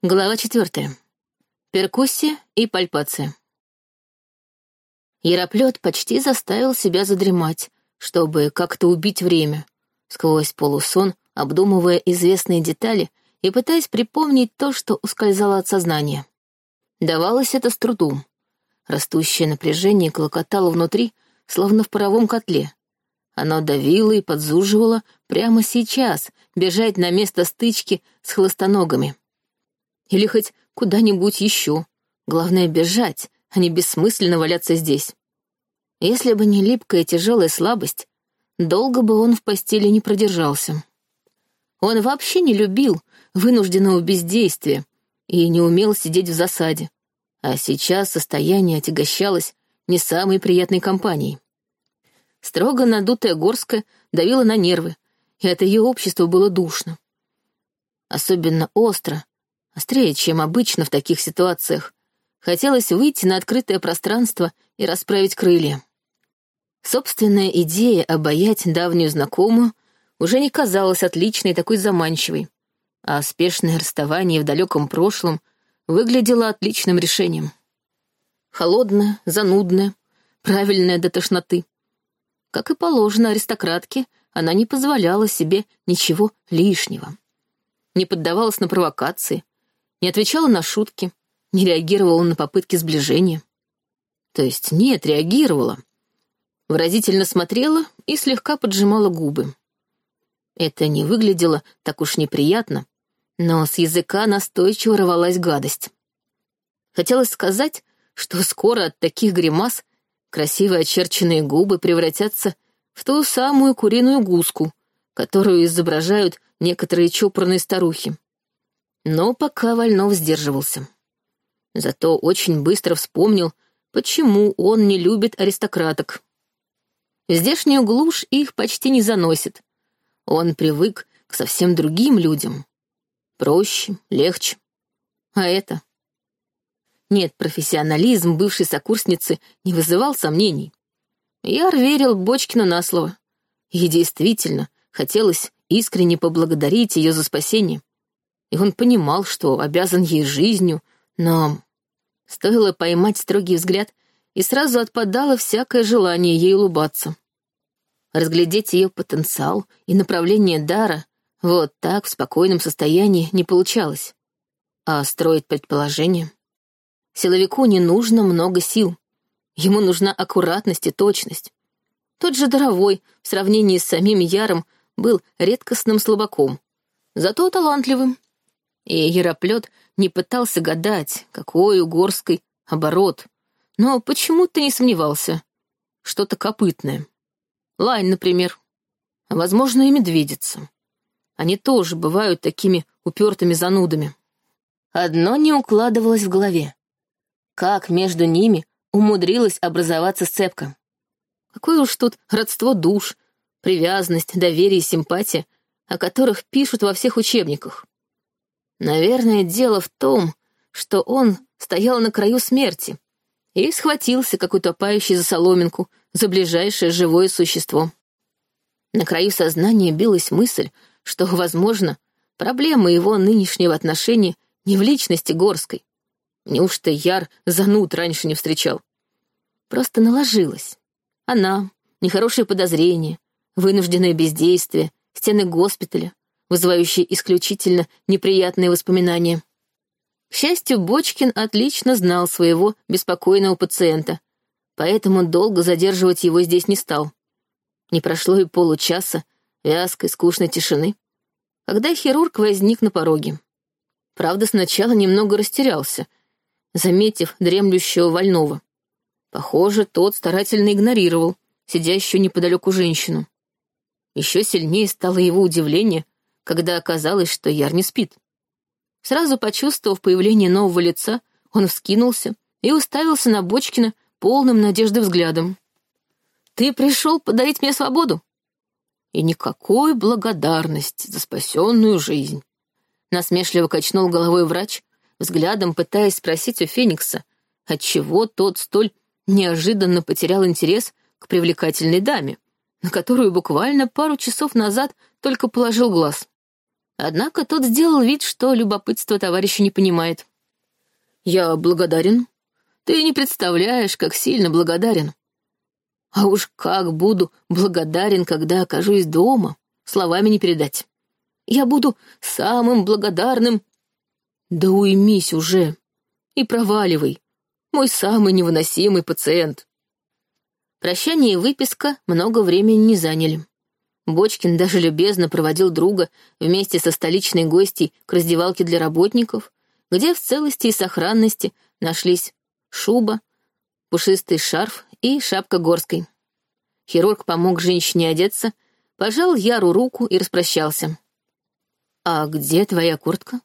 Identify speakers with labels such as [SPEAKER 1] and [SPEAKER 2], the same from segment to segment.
[SPEAKER 1] Глава четвертая. Перкуссия и пальпация. Яроплет почти заставил себя задремать, чтобы как-то убить время, сквозь полусон, обдумывая известные детали и пытаясь припомнить то, что ускользало от сознания. Давалось это с трудом. Растущее напряжение клокотало внутри, словно в паровом котле. Оно давило и подзуживало прямо сейчас бежать на место стычки с хлыстоногами. Или хоть куда-нибудь еще. Главное — бежать, а не бессмысленно валяться здесь. Если бы не липкая тяжелая слабость, долго бы он в постели не продержался. Он вообще не любил вынужденного бездействия и не умел сидеть в засаде. А сейчас состояние отягощалось не самой приятной компанией. Строго надутая Горская давила на нервы, и от ее общества было душно. Особенно остро, острее, чем обычно в таких ситуациях. Хотелось выйти на открытое пространство и расправить крылья. Собственная идея обаять давнюю знакомую уже не казалась отличной такой заманчивой, а спешное расставание в далеком прошлом выглядело отличным решением. Холодное, занудное, правильное до тошноты. Как и положено аристократке, она не позволяла себе ничего лишнего. Не поддавалась на провокации, не отвечала на шутки, не реагировала на попытки сближения. То есть нет, реагировала. Выразительно смотрела и слегка поджимала губы. Это не выглядело так уж неприятно, но с языка настойчиво рвалась гадость. Хотелось сказать, что скоро от таких гримас красиво очерченные губы превратятся в ту самую куриную гуску, которую изображают некоторые чопорные старухи. Но пока Вольнов сдерживался. Зато очень быстро вспомнил, почему он не любит аристократок. В здешнюю глушь их почти не заносит. Он привык к совсем другим людям. Проще, легче. А это? Нет, профессионализм бывшей сокурсницы не вызывал сомнений. Яр верил Бочкину на слово. И действительно, хотелось искренне поблагодарить ее за спасение и он понимал, что обязан ей жизнью, но... Стоило поймать строгий взгляд, и сразу отпадало всякое желание ей улыбаться. Разглядеть ее потенциал и направление дара вот так в спокойном состоянии не получалось. А строить предположение? Силовику не нужно много сил. Ему нужна аккуратность и точность. Тот же Даровой в сравнении с самим Яром был редкостным слабаком, зато талантливым и Яроплет не пытался гадать, какой у Горской оборот, но почему-то не сомневался. Что-то копытное. Лань, например. А, возможно, и медведица. Они тоже бывают такими упертыми занудами. Одно не укладывалось в голове. Как между ними умудрилась образоваться сцепка? Какое уж тут родство душ, привязанность, доверие и симпатия, о которых пишут во всех учебниках. Наверное, дело в том, что он стоял на краю смерти и схватился, как утопающий за соломинку, за ближайшее живое существо. На краю сознания билась мысль, что, возможно, проблема его нынешнего отношения не в личности Горской. Неужто Яр зануд раньше не встречал? Просто наложилась. Она, нехорошие подозрения, вынужденное бездействие, стены госпиталя, вызывающие исключительно неприятные воспоминания. К счастью, Бочкин отлично знал своего беспокойного пациента, поэтому долго задерживать его здесь не стал. Не прошло и получаса вязкой, скучной тишины, когда хирург возник на пороге. Правда, сначала немного растерялся, заметив дремлющего вольного. Похоже, тот старательно игнорировал сидящую неподалеку женщину. Еще сильнее стало его удивление, когда оказалось, что Яр не спит. Сразу почувствовав появление нового лица, он вскинулся и уставился на Бочкина полным надежды взглядом. «Ты пришел подарить мне свободу?» «И никакой благодарности за спасенную жизнь», — насмешливо качнул головой врач, взглядом пытаясь спросить у Феникса, отчего тот столь неожиданно потерял интерес к привлекательной даме, на которую буквально пару часов назад только положил глаз. Однако тот сделал вид, что любопытство товарища не понимает. «Я благодарен. Ты не представляешь, как сильно благодарен. А уж как буду благодарен, когда окажусь дома, словами не передать. Я буду самым благодарным. Да уймись уже и проваливай, мой самый невыносимый пациент. Прощание и выписка много времени не заняли. Бочкин даже любезно проводил друга вместе со столичной гостьей к раздевалке для работников, где в целости и сохранности нашлись шуба, пушистый шарф и шапка горской. Хирург помог женщине одеться, пожал Яру руку и распрощался. «А где твоя куртка?»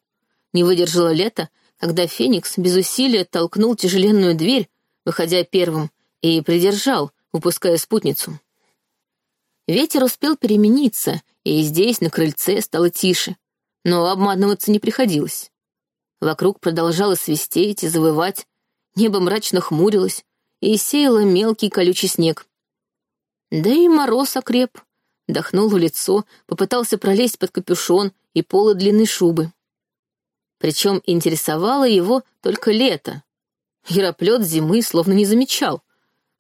[SPEAKER 1] Не выдержала лето, когда Феникс без усилия толкнул тяжеленную дверь, выходя первым, и придержал, упуская спутницу. Ветер успел перемениться, и здесь, на крыльце, стало тише, но обманываться не приходилось. Вокруг продолжало свистеть и завывать, небо мрачно хмурилось и сеяло мелкий колючий снег. Да и мороз окреп, дохнул в лицо, попытался пролезть под капюшон и полы длинной шубы. Причем интересовало его только лето. Яроплет зимы словно не замечал,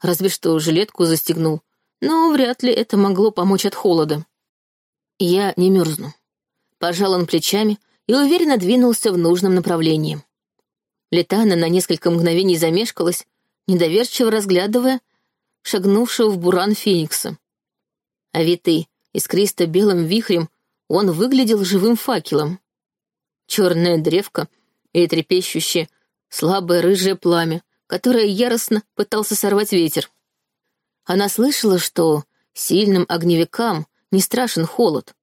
[SPEAKER 1] разве что жилетку застегнул, но вряд ли это могло помочь от холода. Я не мерзну. Пожал он плечами и уверенно двинулся в нужном направлении. Летана на несколько мгновений замешкалась, недоверчиво разглядывая шагнувшего в буран Феникса. Овитый искристо-белым вихрем, он выглядел живым факелом. Черная древка и трепещущее, слабое рыжее пламя, которое яростно пытался сорвать ветер. Она слышала, что сильным огневикам не страшен холод.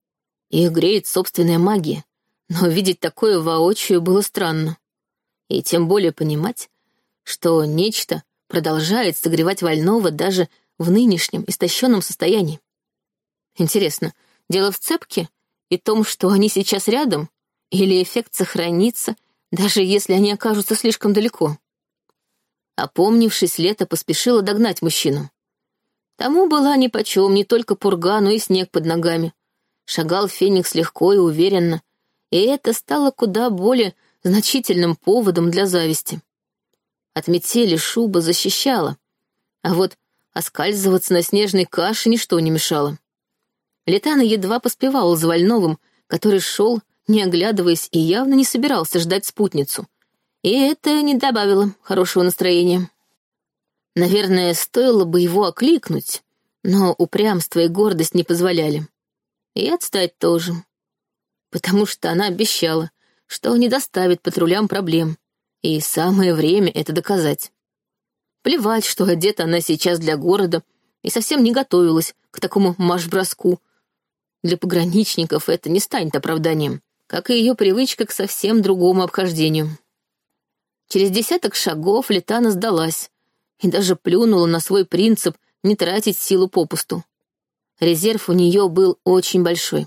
[SPEAKER 1] Их греет собственная магия, но видеть такое воочию было странно. И тем более понимать, что нечто продолжает согревать Вольного даже в нынешнем истощенном состоянии. Интересно, дело в цепке и том, что они сейчас рядом, или эффект сохранится, даже если они окажутся слишком далеко? Опомнившись, Лето поспешила догнать мужчину. Тому была нипочем не только пурга, но и снег под ногами. Шагал Феникс легко и уверенно, и это стало куда более значительным поводом для зависти. От метели шуба защищала, а вот оскальзываться на снежной каше ничто не мешало. Летана едва поспевала за Вольновым, который шел, не оглядываясь, и явно не собирался ждать спутницу. И это не добавило хорошего настроения. Наверное, стоило бы его окликнуть, но упрямство и гордость не позволяли. И отстать тоже. Потому что она обещала, что не доставит патрулям проблем, и самое время это доказать. Плевать, что одета она сейчас для города и совсем не готовилась к такому марш-броску. Для пограничников это не станет оправданием, как и ее привычка к совсем другому обхождению. Через десяток шагов Летана сдалась и даже плюнула на свой принцип не тратить силу попусту. Резерв у нее был очень большой,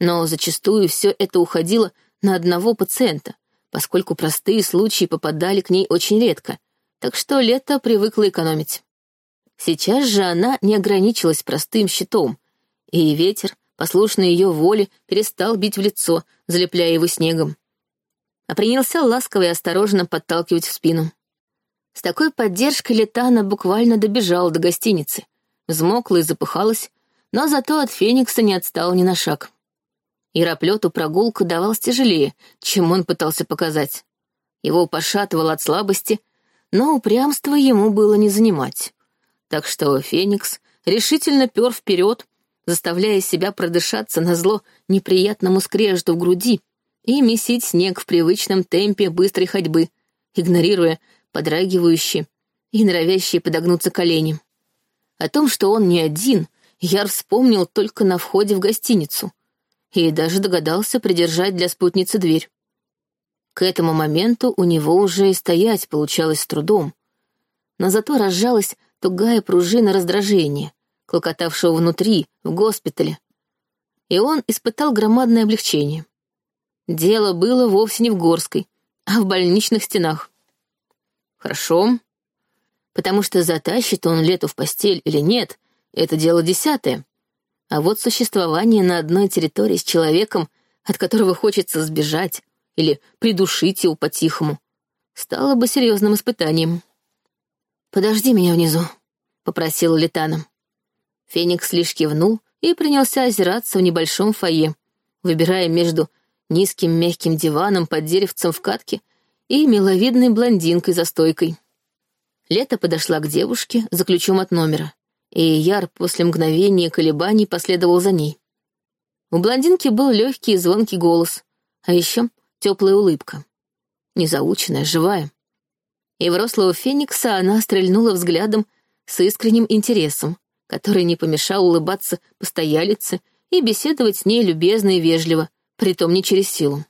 [SPEAKER 1] но зачастую все это уходило на одного пациента, поскольку простые случаи попадали к ней очень редко, так что Лето привыкла экономить. Сейчас же она не ограничилась простым щитом, и ветер, послушный ее воле, перестал бить в лицо, залепляя его снегом, а принялся ласково и осторожно подталкивать в спину. С такой поддержкой Летана буквально добежала до гостиницы, взмокла и запыхалась, но зато от Феникса не отстала ни на шаг. Яроплету прогулка давалась тяжелее, чем он пытался показать. Его пошатывало от слабости, но упрямство ему было не занимать. Так что Феникс решительно пер вперед, заставляя себя продышаться на зло неприятному скрежету в груди и месить снег в привычном темпе быстрой ходьбы, игнорируя подрагивающие и норовящие подогнуться колени. О том, что он не один, Яр вспомнил только на входе в гостиницу — и даже догадался придержать для спутницы дверь. К этому моменту у него уже и стоять получалось с трудом, но зато разжалась тугая пружина раздражения, клокотавшего внутри, в госпитале, и он испытал громадное облегчение. Дело было вовсе не в Горской, а в больничных стенах. Хорошо, потому что затащит он лету в постель или нет, это дело десятое. А вот существование на одной территории с человеком, от которого хочется сбежать или придушить его по-тихому, стало бы серьезным испытанием. «Подожди меня внизу», — попросила Летана. Феникс лишь кивнул и принялся озираться в небольшом фойе, выбирая между низким мягким диваном под деревцем в катке и миловидной блондинкой за стойкой. Лето подошла к девушке за ключом от номера, и Яр после мгновения колебаний последовал за ней. У блондинки был легкий и звонкий голос, а еще теплая улыбка. Незаученная, живая. И в рослого феникса она стрельнула взглядом с искренним интересом, который не помешал улыбаться постоялице и беседовать с ней любезно и вежливо, притом не через силу.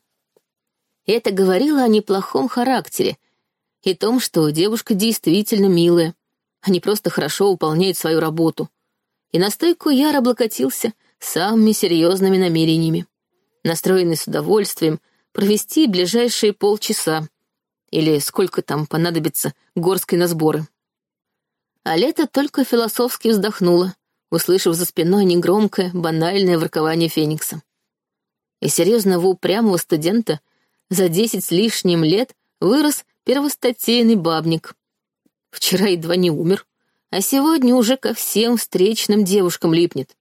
[SPEAKER 1] Это говорило о неплохом характере и том, что девушка действительно милая, а не просто хорошо выполняет свою работу. И на стойку Яр облокотился самыми серьезными намерениями, настроенный с удовольствием провести ближайшие полчаса, или сколько там понадобится горской на сборы. А лето только философски вздохнула, услышав за спиной негромкое, банальное воркование Феникса. И серьезного упрямого студента за десять с лишним лет вырос первостатейный бабник. Вчера едва не умер, а сегодня уже ко всем встречным девушкам липнет.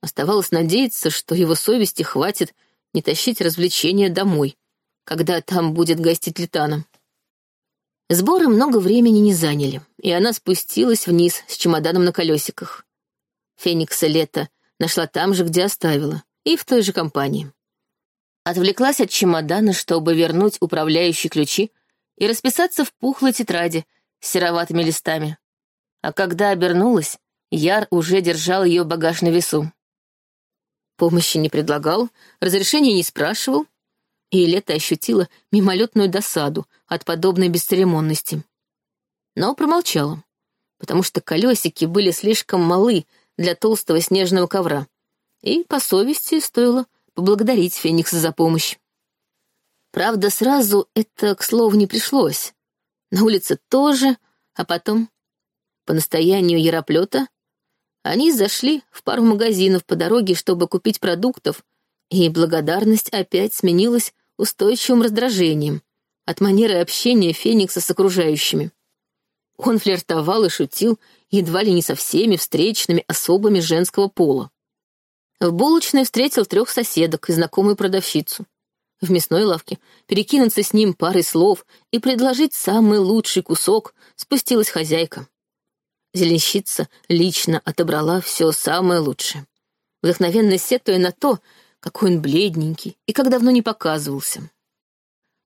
[SPEAKER 1] Оставалось надеяться, что его совести хватит не тащить развлечения домой, когда там будет гостить Летана. Сборы много времени не заняли, и она спустилась вниз с чемоданом на колесиках. Феникса Лето нашла там же, где оставила, и в той же компании. Отвлеклась от чемодана, чтобы вернуть управляющие ключи и расписаться в пухлой тетради с сероватыми листами. А когда обернулась, Яр уже держал ее багаж на весу. Помощи не предлагал, разрешения не спрашивал, и Лето ощутила мимолетную досаду от подобной бесцеремонности. Но промолчала, потому что колесики были слишком малы для толстого снежного ковра, и по совести стоило поблагодарить Феникса за помощь. Правда, сразу это, к слову, не пришлось. На улице тоже, а потом, по настоянию Яроплета, они зашли в пару магазинов по дороге, чтобы купить продуктов, и благодарность опять сменилась устойчивым раздражением от манеры общения Феникса с окружающими. Он флиртовал и шутил едва ли не со всеми встречными особами женского пола. В булочной встретил трех соседок и знакомую продавщицу. В мясной лавке перекинуться с ним парой слов и предложить самый лучший кусок спустилась хозяйка. Зеленщица лично отобрала все самое лучшее, вдохновенно сетуя на то, какой он бледненький и как давно не показывался.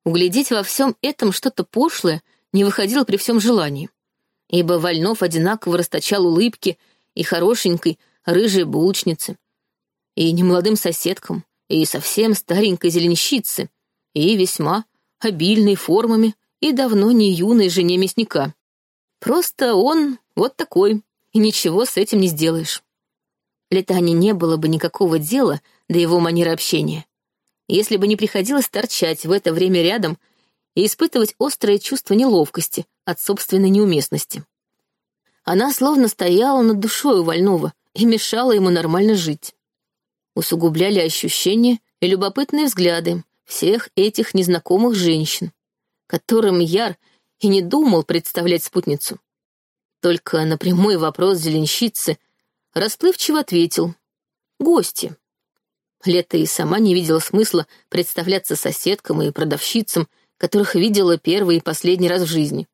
[SPEAKER 1] Углядеть во всем этом что-то пошлое не выходило при всем желании, ибо Вольнов одинаково расточал улыбки и хорошенькой рыжей булочнице, и немолодым соседкам, и совсем старенькой зеленщице, и весьма обильной формами и давно не юной жене мясника. Просто он вот такой, и ничего с этим не сделаешь. Летане не было бы никакого дела до его манеры общения, если бы не приходилось торчать в это время рядом и испытывать острое чувство неловкости от собственной неуместности. Она словно стояла над душой у Вольнова и мешала ему нормально жить. Усугубляли ощущения и любопытные взгляды всех этих незнакомых женщин, которым Яр и не думал представлять спутницу. Только на прямой вопрос зеленщицы расплывчиво ответил «Гости». Лето и сама не видела смысла представляться соседкам и продавщицам, которых видела первый и последний раз в жизни.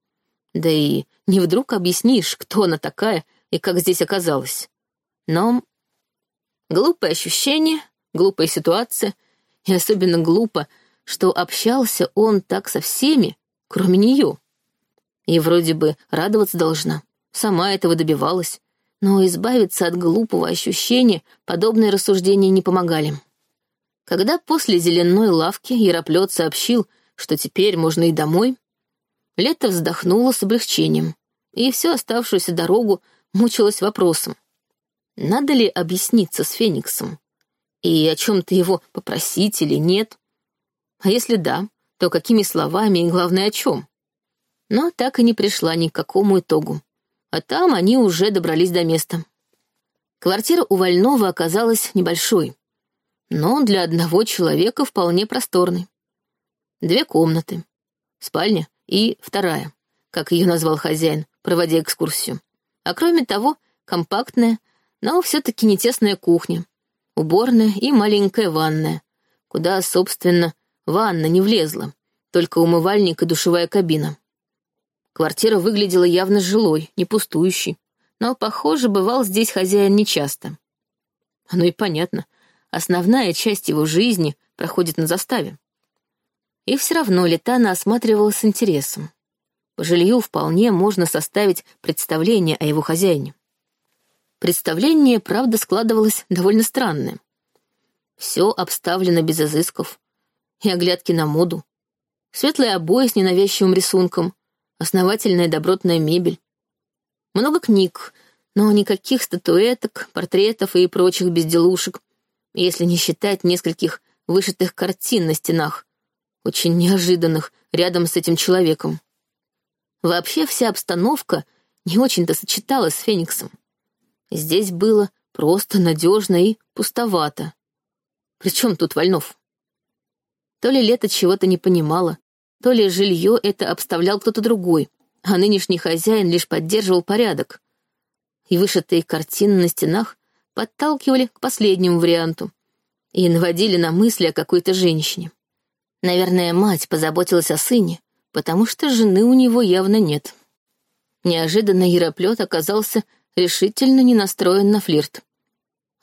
[SPEAKER 1] Да и не вдруг объяснишь, кто она такая и как здесь оказалась. Но глупое ощущение, глупая ситуация, и особенно глупо, что общался он так со всеми, кроме нее. И вроде бы радоваться должна, сама этого добивалась, но избавиться от глупого ощущения подобные рассуждения не помогали. Когда после зеленой лавки Яроплет сообщил, что теперь можно и домой, Лето вздохнула с облегчением, и всю оставшуюся дорогу мучилась вопросом, надо ли объясниться с Фениксом, и о чем-то его попросить или нет. А если да, то какими словами и, главное, о чем? Но так и не пришла ни к какому итогу а там они уже добрались до места. Квартира у Вольнова оказалась небольшой. но для одного человека вполне просторный. Две комнаты, спальня и вторая, как ее назвал хозяин, проводя экскурсию. А кроме того, компактная, но все-таки не тесная кухня, уборная и маленькая ванная, куда, собственно, ванна не влезла, только умывальник и душевая кабина. Квартира выглядела явно жилой, не пустующей, но, похоже, бывал здесь хозяин нечасто. Оно и понятно, основная часть его жизни проходит на заставе. И все равно Летана осматривала с интересом. По жилью вполне можно составить представление о его хозяине. Представление, правда, складывалось довольно странное. Все обставлено без изысков. И оглядки на моду. Светлые обои с ненавязчивым рисунком, основательная добротная мебель. Много книг, но никаких статуэток, портретов и прочих безделушек, если не считать нескольких вышитых картин на стенах, очень неожиданных рядом с этим человеком. Вообще вся обстановка не очень-то сочеталась с Фениксом. Здесь было просто надежно и пустовато. Причем тут Вольнов? То ли Лето чего-то не понимала, то ли жилье это обставлял кто-то другой, а нынешний хозяин лишь поддерживал порядок. И вышитые картины на стенах подталкивали к последнему варианту и наводили на мысли о какой-то женщине. Наверное, мать позаботилась о сыне, потому что жены у него явно нет. Неожиданно Яроплет оказался решительно не настроен на флирт.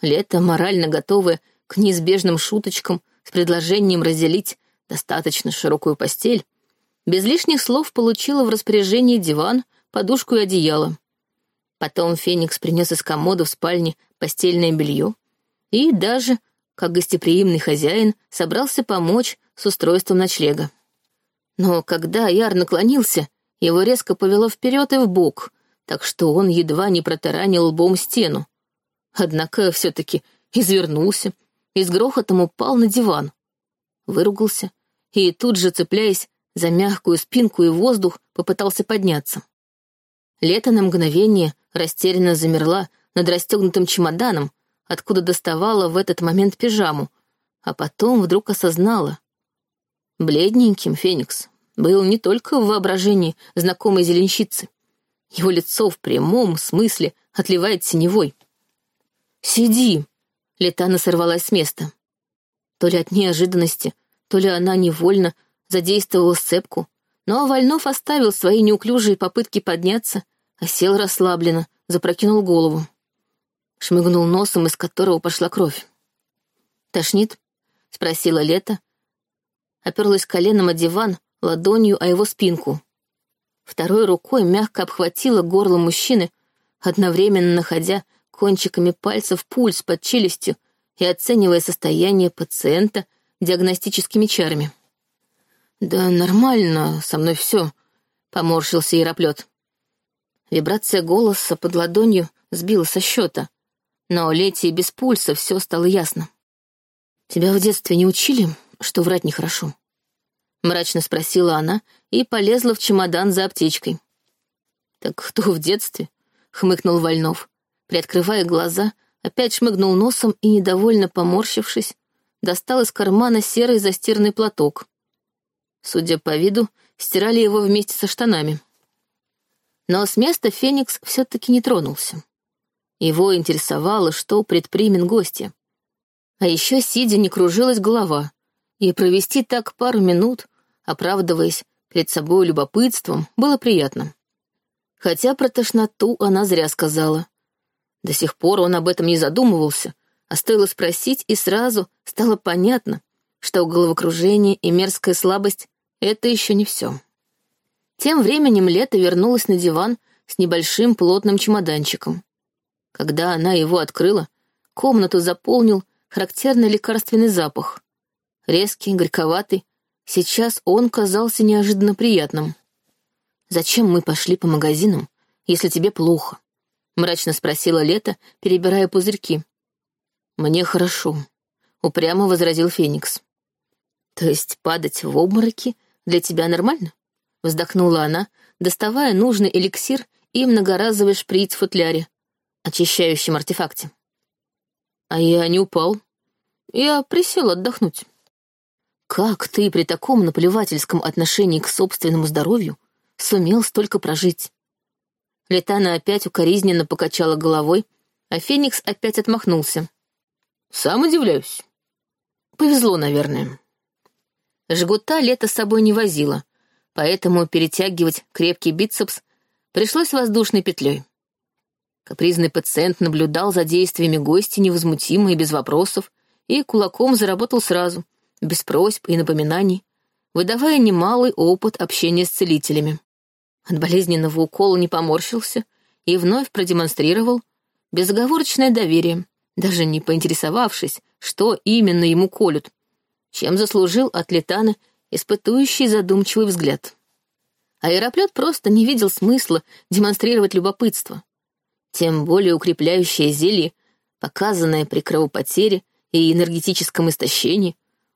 [SPEAKER 1] Лето, морально готовое к неизбежным шуточкам с предложением разделить достаточно широкую постель, без лишних слов получила в распоряжение диван, подушку и одеяло. Потом Феникс принес из комода в спальне постельное белье и даже, как гостеприимный хозяин, собрался помочь с устройством ночлега. Но когда Яр наклонился, его резко повело вперед и в бок, так что он едва не протаранил лбом стену. Однако все-таки извернулся и с грохотом упал на диван. Выругался и тут же, цепляясь за мягкую спинку и воздух, попытался подняться. Лето на мгновение растерянно замерла над расстегнутым чемоданом, откуда доставала в этот момент пижаму, а потом вдруг осознала. Бледненьким Феникс был не только в воображении знакомой зеленщицы. Его лицо в прямом смысле отливает синевой. «Сиди!» — Летана сорвалась с места. То ли от неожиданности, то ли она невольно задействовала сцепку, но Вольнов оставил свои неуклюжие попытки подняться, а сел расслабленно, запрокинул голову. Шмыгнул носом, из которого пошла кровь. «Тошнит?» — спросила Лето. Оперлась коленом о диван, ладонью о его спинку. Второй рукой мягко обхватила горло мужчины, одновременно находя кончиками пальцев пульс под челюстью и оценивая состояние пациента диагностическими чарами. «Да нормально, со мной все», — поморщился Яроплет. Вибрация голоса под ладонью сбила со счета, но Лете без пульса все стало ясно. «Тебя в детстве не учили, что врать нехорошо?» Мрачно спросила она и полезла в чемодан за аптечкой. «Так кто в детстве?» — хмыкнул Вольнов. Приоткрывая глаза, опять шмыгнул носом и, недовольно поморщившись, достал из кармана серый застиранный платок. Судя по виду, стирали его вместе со штанами. Но с места Феникс все-таки не тронулся. Его интересовало, что предпримет гостья. А еще сидя не кружилась голова, и провести так пару минут, оправдываясь перед собой любопытством, было приятно. Хотя про тошноту она зря сказала. До сих пор он об этом не задумывался, а стоило спросить, и сразу стало понятно, что головокружение и мерзкая слабость это еще не все. Тем временем Лето вернулась на диван с небольшим плотным чемоданчиком. Когда она его открыла, комнату заполнил характерный лекарственный запах. Резкий, горьковатый, сейчас он казался неожиданно приятным. «Зачем мы пошли по магазинам, если тебе плохо?» — мрачно спросила Лето, перебирая пузырьки. «Мне хорошо», — упрямо возразил Феникс. «То есть падать в обмороки для тебя нормально?» — вздохнула она, доставая нужный эликсир и многоразовый шприц в футляре, очищающем артефакте. «А я не упал», Я присел отдохнуть. Как ты при таком наплевательском отношении к собственному здоровью сумел столько прожить? Летана опять укоризненно покачала головой, а Феникс опять отмахнулся. Сам удивляюсь. Повезло, наверное. Жгута лето с собой не возила, поэтому перетягивать крепкий бицепс пришлось воздушной петлей. Капризный пациент наблюдал за действиями гостя невозмутимо и без вопросов, и кулаком заработал сразу, без просьб и напоминаний, выдавая немалый опыт общения с целителями. От болезненного укола не поморщился и вновь продемонстрировал безоговорочное доверие, даже не поинтересовавшись, что именно ему колют, чем заслужил от Летана испытующий задумчивый взгляд. Аэроплет просто не видел смысла демонстрировать любопытство. Тем более укрепляющее зелье, показанное при кровопотере и энергетическом истощении,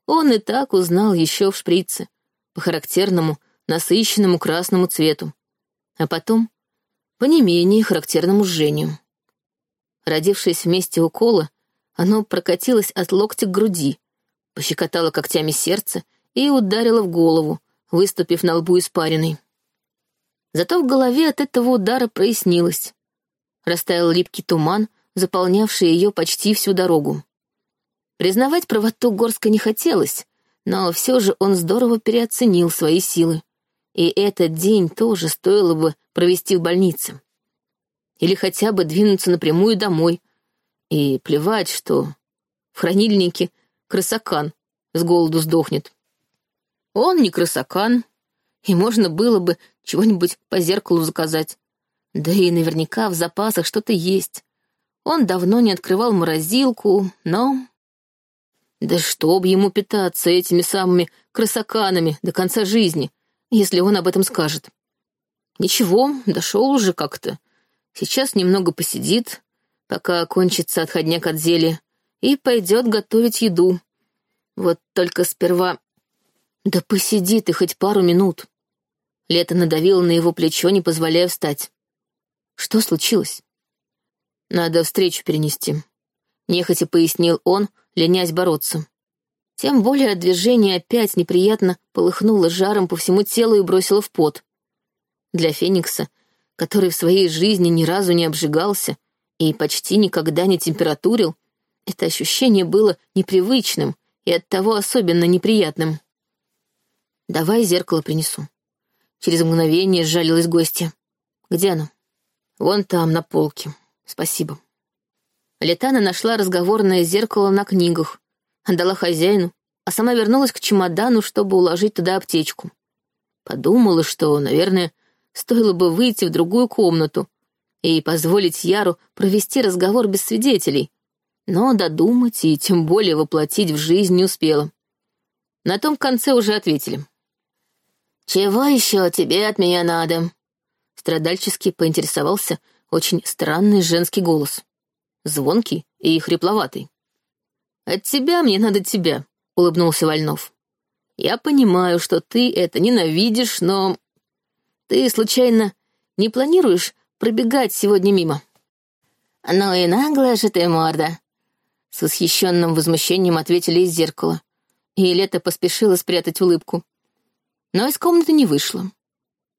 [SPEAKER 1] он и так узнал еще в шприце, по характерному, насыщенному красному цвету, а потом по не менее характерному жжению. Родившись вместе укола, оно прокатилось от локтя к груди, пощекотало когтями сердце и ударило в голову, выступив на лбу испариной. Зато в голове от этого удара прояснилось. Растаял липкий туман, заполнявший ее почти всю дорогу. Признавать правоту Горска не хотелось, но все же он здорово переоценил свои силы. И этот день тоже стоило бы провести в больнице. Или хотя бы двинуться напрямую домой. И плевать, что в хранильнике крысакан с голоду сдохнет. Он не крысакан, и можно было бы чего-нибудь по зеркалу заказать. Да и наверняка в запасах что-то есть. Он давно не открывал морозилку, но... Да чтоб ему питаться этими самыми крысаканами до конца жизни, если он об этом скажет. Ничего, дошел уже как-то. Сейчас немного посидит, пока кончится отходняк от зелья, и пойдет готовить еду. Вот только сперва... Да посиди ты хоть пару минут. Лето надавило на его плечо, не позволяя встать. Что случилось? Надо встречу перенести. Нехотя пояснил он, ленясь бороться. Тем более движение опять неприятно полыхнуло жаром по всему телу и бросило в пот. Для Феникса, который в своей жизни ни разу не обжигался и почти никогда не температурил, это ощущение было непривычным и оттого особенно неприятным. «Давай зеркало принесу». Через мгновение сжалилась гостья. «Где оно?» «Вон там, на полке. Спасибо». Летана нашла разговорное зеркало на книгах, отдала хозяину, а сама вернулась к чемодану, чтобы уложить туда аптечку. Подумала, что, наверное, стоило бы выйти в другую комнату и позволить Яру провести разговор без свидетелей, но додумать и тем более воплотить в жизнь не успела. На том конце уже ответили. «Чего еще тебе от меня надо?» Страдальчески поинтересовался очень странный женский голос. Звонкий и хрипловатый. «От тебя мне надо тебя», — улыбнулся Вольнов. «Я понимаю, что ты это ненавидишь, но... Ты, случайно, не планируешь пробегать сегодня мимо?» «Ну и наглая же ты морда!» С восхищенным возмущением ответили из зеркала, и Лето поспешила спрятать улыбку. Но из комнаты не вышла.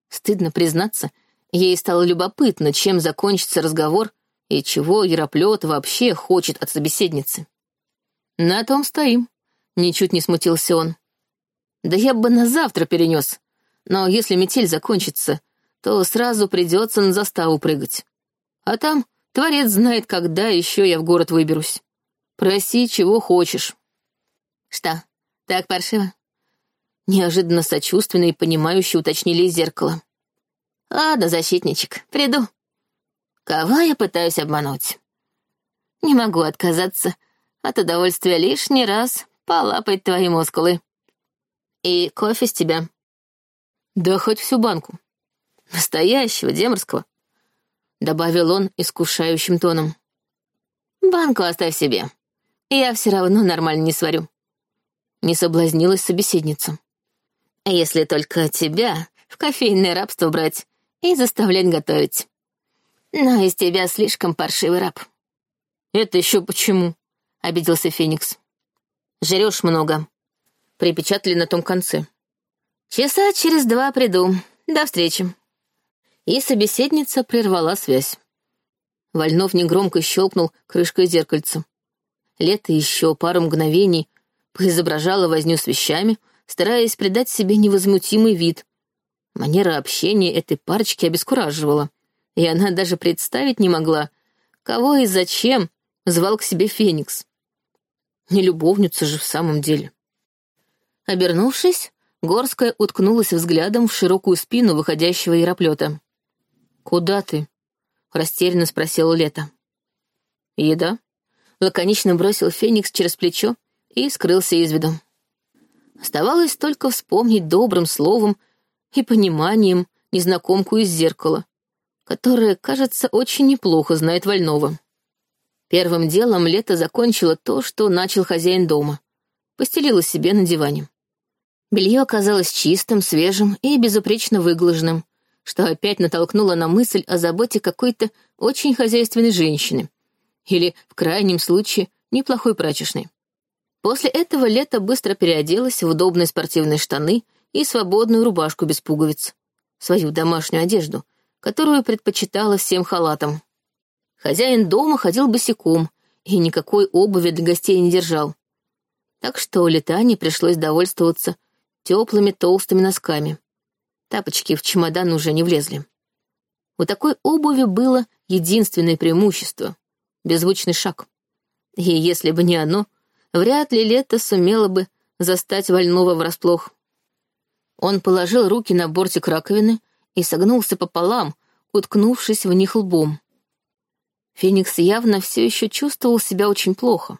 [SPEAKER 1] Стыдно признаться, ей стало любопытно, чем закончится разговор и чего Яроплет вообще хочет от собеседницы. «На том стоим», — ничуть не смутился он. «Да я бы на завтра перенес, но если метель закончится, то сразу придется на заставу прыгать. А там творец знает, когда еще я в город выберусь. Проси, чего хочешь». «Что, так паршиво?» Неожиданно сочувственно и понимающе уточнили из зеркала. «Ладно, защитничек, приду. Кого я пытаюсь обмануть? Не могу отказаться от удовольствия лишний раз полапать твои мускулы. И кофе с тебя. Да хоть всю банку. Настоящего, деморского. Добавил он искушающим тоном. Банку оставь себе. Я все равно нормально не сварю. Не соблазнилась собеседница. Если только тебя в кофейное рабство брать и заставлять готовить. Но из тебя слишком паршивый раб. Это еще почему? — обиделся Феникс. Жрешь много. Припечатали на том конце. Часа через два приду. До встречи. И собеседница прервала связь. Вольнов негромко щелкнул крышкой зеркальца. Лето еще пару мгновений поизображала возню с вещами, стараясь придать себе невозмутимый вид. Манера общения этой парочки обескураживала, и она даже представить не могла, кого и зачем звал к себе Феникс. Не любовница же в самом деле. Обернувшись, Горская уткнулась взглядом в широкую спину выходящего яроплета. «Куда ты?» — растерянно спросила Лето. «Еда?» — лаконично бросил Феникс через плечо и скрылся из виду. Оставалось только вспомнить добрым словом и пониманием незнакомку из зеркала, которая, кажется, очень неплохо знает Вольного. Первым делом Лето закончила то, что начал хозяин дома. Постелила себе на диване. Белье оказалось чистым, свежим и безупречно выглаженным, что опять натолкнуло на мысль о заботе какой-то очень хозяйственной женщины. Или, в крайнем случае, неплохой прачечной. После этого Лето быстро переоделась в удобные спортивные штаны и свободную рубашку без пуговиц. Свою домашнюю одежду, которую предпочитала всем халатам. Хозяин дома ходил босиком и никакой обуви для гостей не держал. Так что Летане пришлось довольствоваться теплыми толстыми носками. Тапочки в чемодан уже не влезли. У такой обуви было единственное преимущество — беззвучный шаг. И если бы не оно, вряд ли лето сумело бы застать Вольного врасплох. Он положил руки на бортик раковины и согнулся пополам, уткнувшись в них лбом. Феникс явно все еще чувствовал себя очень плохо.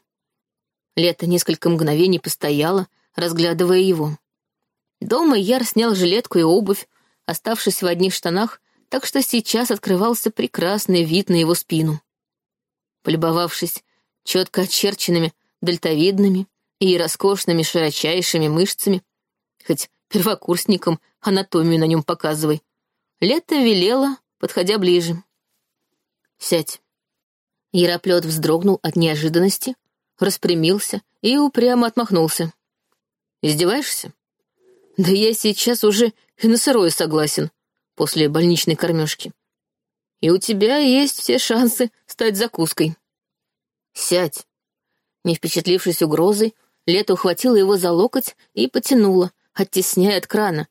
[SPEAKER 1] Лето несколько мгновений постояло, разглядывая его. Дома Яр снял жилетку и обувь, оставшись в одних штанах, так что сейчас открывался прекрасный вид на его спину. Полюбовавшись четко очерченными, дельтовидными и роскошными широчайшими мышцами, хоть первокурсникам анатомию на нем показывай, Лето велела, подходя ближе. «Сядь». Яроплет вздрогнул от неожиданности, распрямился и упрямо отмахнулся. «Издеваешься? Да я сейчас уже и на сырое согласен, после больничной кормежки. И у тебя есть все шансы стать закуской. Сядь». Не впечатлившись угрозой, Лето ухватила его за локоть и потянула, оттесняя от крана,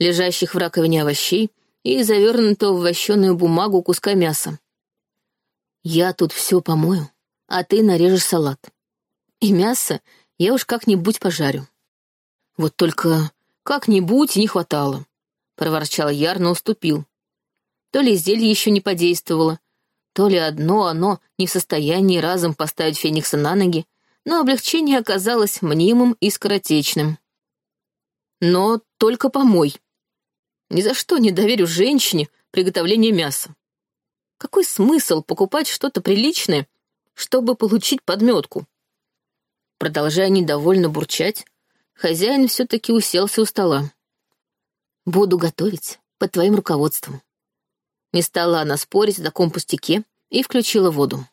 [SPEAKER 1] лежащих в раковине овощей и завернутого в вощеную бумагу куска мяса. Я тут все помою, а ты нарежешь салат. И мясо я уж как-нибудь пожарю. Вот только как-нибудь не хватало. Проворчал Яр, но уступил. То ли зелье еще не подействовало, то ли одно оно не в состоянии разом поставить Феникса на ноги, но облегчение оказалось мнимым и скоротечным. Но только помой. Ни за что не доверю женщине приготовление мяса. Какой смысл покупать что-то приличное, чтобы получить подметку? Продолжая недовольно бурчать, хозяин все-таки уселся у стола. «Буду готовить под твоим руководством». Не стала она спорить о таком пустяке и включила воду.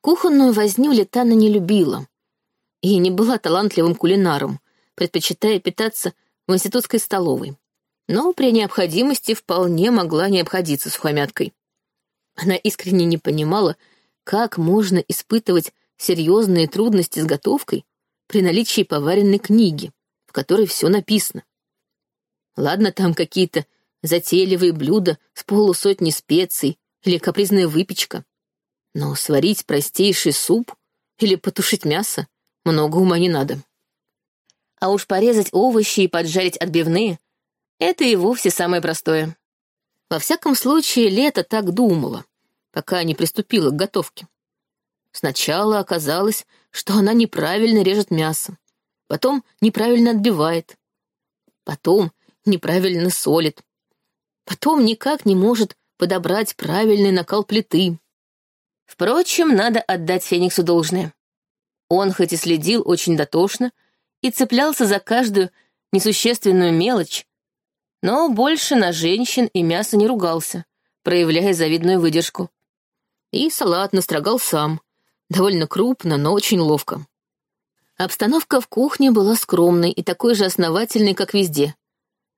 [SPEAKER 1] Кухонную возню Летана не любила и не была талантливым кулинаром, предпочитая питаться в институтской столовой. Но при необходимости вполне могла не обходиться сухомяткой. Она искренне не понимала, как можно испытывать серьезные трудности с готовкой при наличии поваренной книги, в которой все написано. Ладно, там какие-то затейливые блюда с полусотни специй или капризная выпечка. Но сварить простейший суп или потушить мясо много ума не надо. А уж порезать овощи и поджарить отбивные — это и вовсе самое простое. Во всяком случае, Лето так думала, пока не приступила к готовке. Сначала оказалось, что она неправильно режет мясо, потом неправильно отбивает, потом неправильно солит, потом никак не может подобрать правильный накал плиты. Впрочем, надо отдать Фениксу должное. Он хоть и следил очень дотошно и цеплялся за каждую несущественную мелочь, но больше на женщин и мясо не ругался, проявляя завидную выдержку. И салат настрогал сам, довольно крупно, но очень ловко. Обстановка в кухне была скромной и такой же основательной, как везде.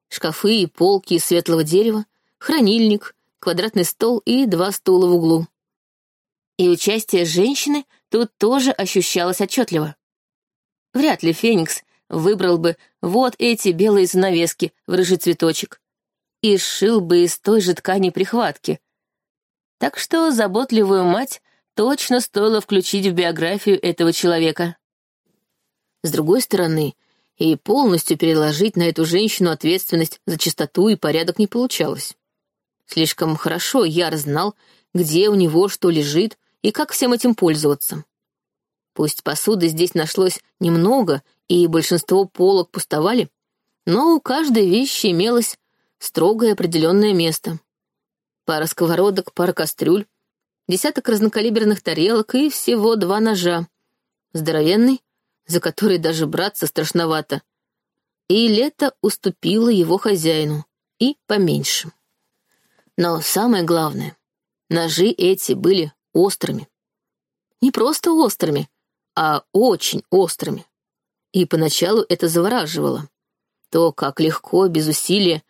[SPEAKER 1] Шкафы и полки из светлого дерева, хранильник, квадратный стол и два стула в углу. И участие женщины тут тоже ощущалось отчетливо. Вряд ли Феникс выбрал бы вот эти белые занавески в рыжий цветочек и сшил бы из той же ткани прихватки. Так что заботливую мать точно стоило включить в биографию этого человека. С другой стороны, и полностью переложить на эту женщину ответственность за чистоту и порядок не получалось. Слишком хорошо Яр знал, где у него что лежит и как всем этим пользоваться. Пусть посуды здесь нашлось немного, и большинство полок пустовали, но у каждой вещи имелось строгое определенное место. Пара сковородок, пара кастрюль, десяток разнокалиберных тарелок и всего два ножа. Здоровенный, за который даже браться страшновато. И лето уступило его хозяину, и поменьше. Но самое главное, ножи эти были острыми. Не просто острыми, а очень острыми. И поначалу это завораживало. То, как легко, без усилия,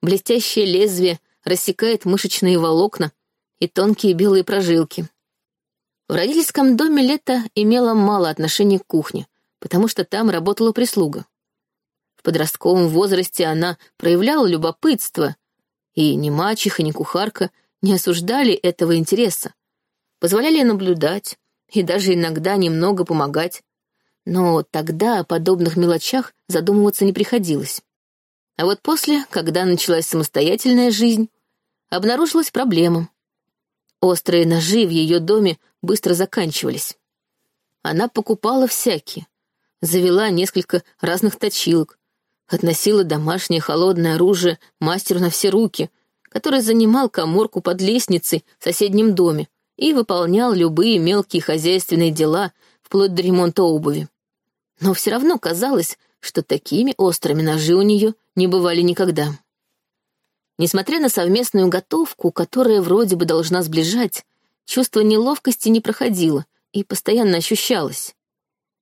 [SPEAKER 1] блестящее лезвие рассекает мышечные волокна и тонкие белые прожилки. В родительском доме Лето имело мало отношения к кухне, потому что там работала прислуга. В подростковом возрасте она проявляла любопытство, и ни мачеха, ни кухарка не осуждали этого интереса, позволяли наблюдать и даже иногда немного помогать, но тогда о подобных мелочах задумываться не приходилось. А вот после, когда началась самостоятельная жизнь, обнаружилась проблема. Острые ножи в ее доме быстро заканчивались. Она покупала всякие, завела несколько разных точилок, относила домашнее холодное оружие мастеру на все руки, который занимал коморку под лестницей в соседнем доме и выполнял любые мелкие хозяйственные дела, вплоть до ремонта обуви. Но все равно казалось, что такими острыми ножи у нее не бывали никогда. Несмотря на совместную готовку, которая вроде бы должна сближать, чувство неловкости не проходило и постоянно ощущалось.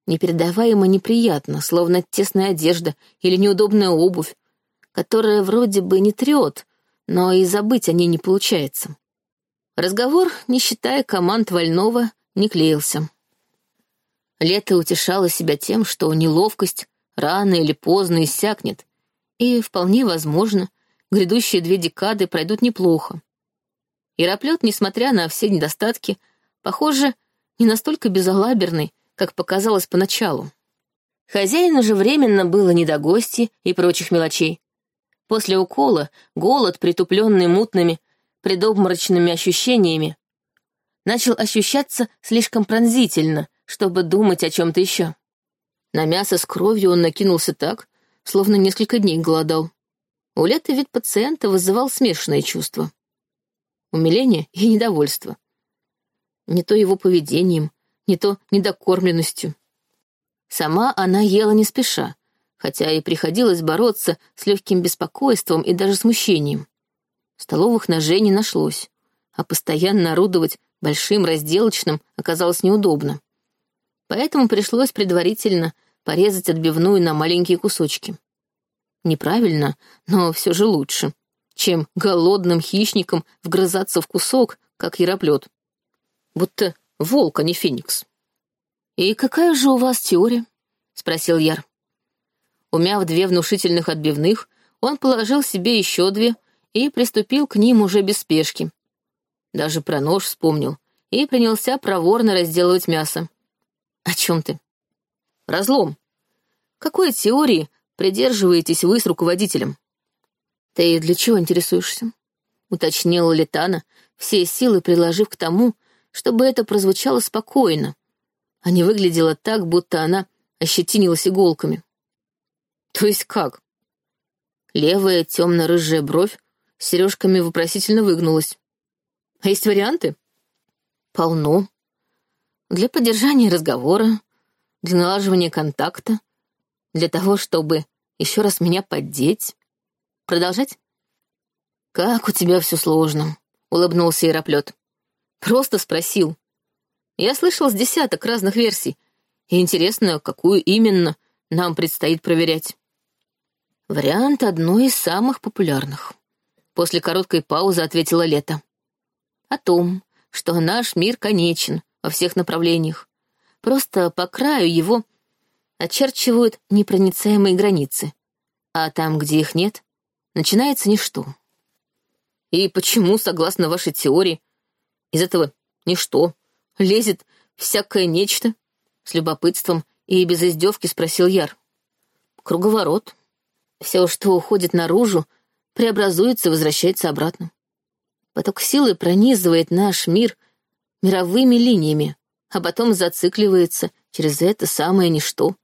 [SPEAKER 1] Непередаваемо неприятно, словно тесная одежда или неудобная обувь, которая вроде бы не трет, но и забыть о ней не получается. Разговор, не считая команд Вольного, не клеился. Лето утешало себя тем, что неловкость рано или поздно иссякнет, и, вполне возможно, грядущие две декады пройдут неплохо. Яроплет, несмотря на все недостатки, похоже, не настолько безалаберный, как показалось поначалу. Хозяину же временно было не до гости и прочих мелочей. После укола голод, притупленный мутными, предобморочными ощущениями, начал ощущаться слишком пронзительно, чтобы думать о чем-то еще. На мясо с кровью он накинулся так, словно несколько дней голодал. У Леты вид пациента вызывал смешанные чувства. Умиление и недовольство. Не то его поведением, не то недокормленностью. Сама она ела не спеша, хотя и приходилось бороться с легким беспокойством и даже смущением. Столовых ножей не нашлось, а постоянно орудовать большим разделочным оказалось неудобно. Поэтому пришлось предварительно порезать отбивную на маленькие кусочки. Неправильно, но все же лучше, чем голодным хищникам вгрызаться в кусок, как яроплет. Будто волк, а не феникс. «И какая же у вас теория?» — спросил Яр. Умяв две внушительных отбивных, он положил себе еще две и приступил к ним уже без спешки. Даже про нож вспомнил и принялся проворно разделывать мясо. «О чем ты?» «Разлом. Какой теории придерживаетесь вы с руководителем?» «Ты для чего интересуешься?» — уточнила Летана, все силы приложив к тому, чтобы это прозвучало спокойно, а не выглядело так, будто она ощетинилась иголками. «То есть как?» Левая темно-рыжая бровь сережками вопросительно выгнулась. «А есть варианты?» «Полно», для поддержания разговора, для налаживания контакта, для того, чтобы еще раз меня поддеть. Продолжать? «Как у тебя все сложно», — улыбнулся Яроплет. «Просто спросил. Я слышал с десяток разных версий И интересно, какую именно нам предстоит проверять. Вариант одной из самых популярных. После короткой паузы ответила Лето. О том, что наш мир конечен во всех направлениях. Просто по краю его очерчивают непроницаемые границы, а там, где их нет, начинается ничто. И почему, согласно вашей теории, из этого ничто лезет всякое нечто? С любопытством и без издевки спросил Яр. Круговорот. Все, что уходит наружу, преобразуется и возвращается обратно. Поток силы пронизывает наш мир мировыми линиями, а потом зацикливается через это самое ничто.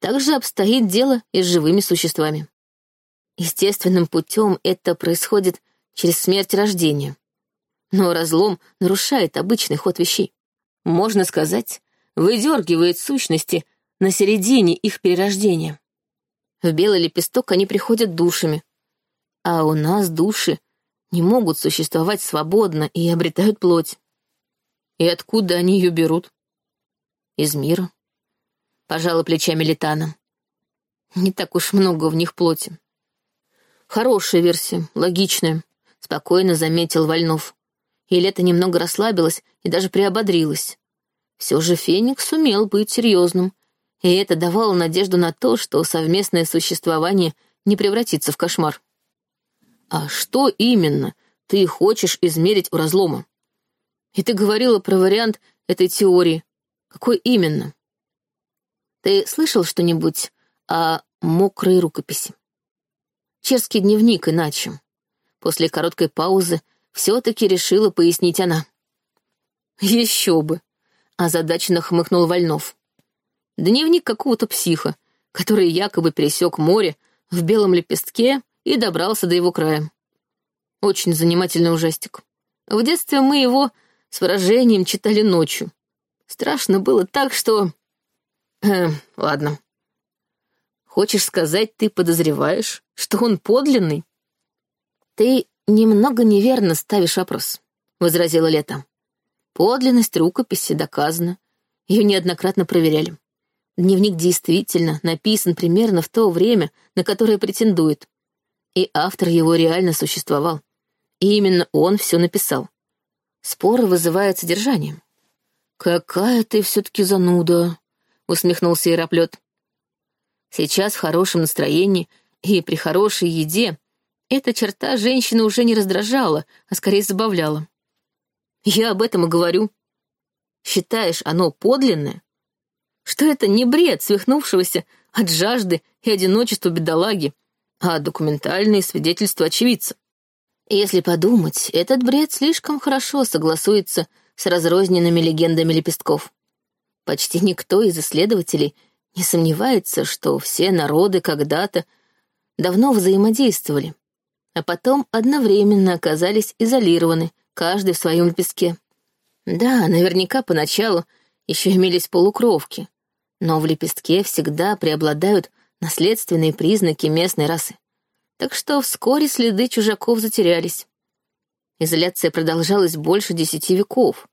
[SPEAKER 1] Так же обстоит дело и с живыми существами. Естественным путем это происходит через смерть рождения. Но разлом нарушает обычный ход вещей. Можно сказать, выдергивает сущности на середине их перерождения. В белый лепесток они приходят душами, а у нас души не могут существовать свободно и обретают плоть. И откуда они ее берут? Из мира. Пожала плечами Летана. Не так уж много в них плоти. Хорошая версия, логичная, спокойно заметил Вольнов. И Лето немного расслабилась и даже приободрилась. Все же Феникс сумел быть серьезным, и это давало надежду на то, что совместное существование не превратится в кошмар. «А что именно ты хочешь измерить у разлома?» И ты говорила про вариант этой теории. Какой именно? Ты слышал что-нибудь о мокрой рукописи? Черский дневник иначе. После короткой паузы все-таки решила пояснить она. Еще бы, озадаченно хмыкнул Вольнов. Дневник какого-то психа, который якобы пересек море в белом лепестке и добрался до его края. Очень занимательный ужастик. В детстве мы его с выражением читали ночью. Страшно было так, что... Ладно. Хочешь сказать, ты подозреваешь, что он подлинный? Ты немного неверно ставишь вопрос, — возразила Лето. Подлинность рукописи доказана. Ее неоднократно проверяли. Дневник действительно написан примерно в то время, на которое претендует. И автор его реально существовал. И именно он все написал. Споры вызывают содержанием. «Какая ты все-таки зануда!» — усмехнулся Яроплет. Сейчас в хорошем настроении и при хорошей еде эта черта женщины уже не раздражала, а скорее забавляла. Я об этом и говорю. Считаешь оно подлинное? Что это не бред свихнувшегося от жажды и одиночества бедолаги, а документальные свидетельства очевидца? Если подумать, этот бред слишком хорошо согласуется с разрозненными легендами лепестков. Почти никто из исследователей не сомневается, что все народы когда-то давно взаимодействовали, а потом одновременно оказались изолированы, каждый в своем лепестке. Да, наверняка поначалу еще имелись полукровки, но в лепестке всегда преобладают наследственные признаки местной расы так что вскоре следы чужаков затерялись. Изоляция продолжалась больше десяти веков,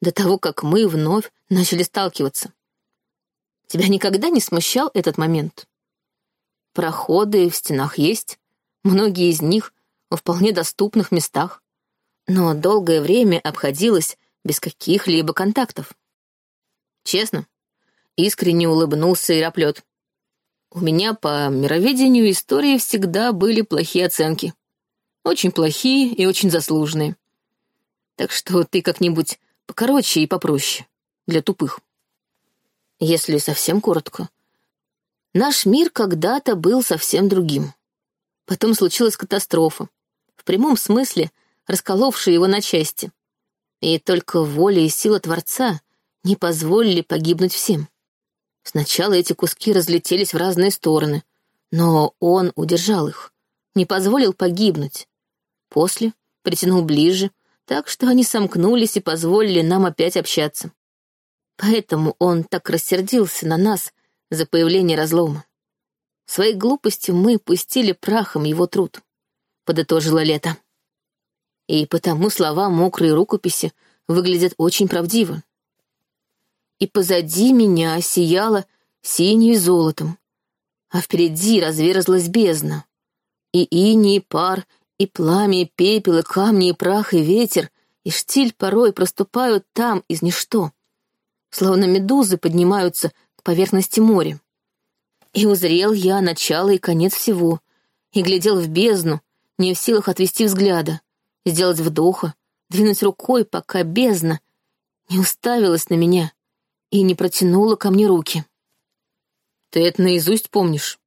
[SPEAKER 1] до того, как мы вновь начали сталкиваться. Тебя никогда не смущал этот момент? Проходы в стенах есть, многие из них во вполне доступных местах, но долгое время обходилось без каких-либо контактов. Честно, искренне улыбнулся Ироплет. У меня по мироведению истории всегда были плохие оценки. Очень плохие и очень заслуженные. Так что ты как-нибудь покороче и попроще. Для тупых. Если совсем коротко. Наш мир когда-то был совсем другим. Потом случилась катастрофа. В прямом смысле расколовшая его на части. И только воля и сила Творца не позволили погибнуть всем. Сначала эти куски разлетелись в разные стороны, но он удержал их, не позволил погибнуть. После притянул ближе, так что они сомкнулись и позволили нам опять общаться. Поэтому он так рассердился на нас за появление разлома. Своей глупостью мы пустили прахом его труд, — подытожила Лето. И потому слова мокрой рукописи выглядят очень правдиво. И позади меня сияло синим золотом, а впереди разверзлась бездна. И ини, и пар, и пламя, и пепел, и камни, и прах, и ветер, и штиль порой проступают там из ничто. Словно медузы поднимаются к поверхности моря. И узрел я начало и конец всего, и глядел в бездну, не в силах отвести взгляда, сделать вдоха, двинуть рукой, пока бездна не уставилась на меня и не протянула ко мне руки. «Ты это наизусть помнишь?»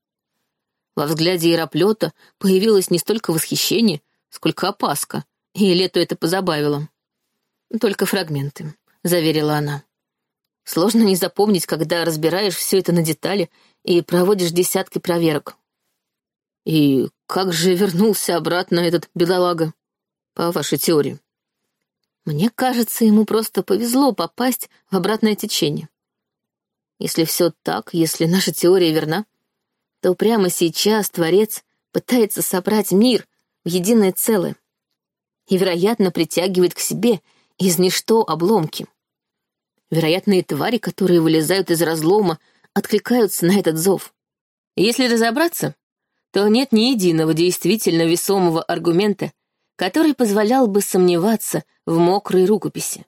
[SPEAKER 1] Во взгляде Яроплета появилось не столько восхищение, сколько опаска, и Лету это позабавило. «Только фрагменты», — заверила она. «Сложно не запомнить, когда разбираешь все это на детали и проводишь десятки проверок». «И как же вернулся обратно этот бедолага, по вашей теории?» «Мне кажется, ему просто повезло попасть в обратное течение. Если все так, если наша теория верна, то прямо сейчас Творец пытается собрать мир в единое целое и, вероятно, притягивает к себе из ничто обломки. Вероятные твари, которые вылезают из разлома, откликаются на этот зов. Если разобраться, то нет ни единого действительно весомого аргумента, который позволял бы сомневаться в мокрой рукописи.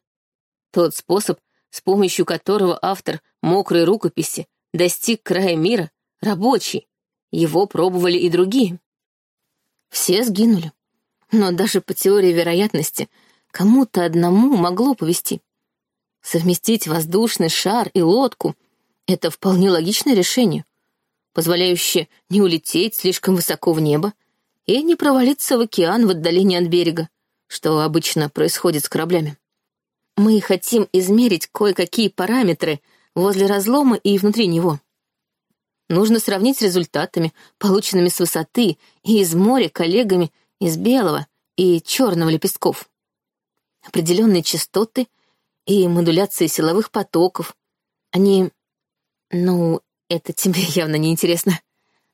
[SPEAKER 1] Тот способ, с помощью которого автор мокрой рукописи достиг края мира, рабочий. Его пробовали и другие. Все сгинули. Но даже по теории вероятности кому-то одному могло повести. Совместить воздушный шар и лодку — это вполне логичное решение, позволяющее не улететь слишком высоко в небо и не провалиться в океан в отдалении от берега, что обычно происходит с кораблями. Мы хотим измерить кое-какие параметры возле разлома и внутри него. Нужно сравнить с результатами, полученными с высоты и из моря коллегами из белого и черного лепестков. Определенные частоты и модуляции силовых потоков. Они... Ну, это тебе явно не интересно.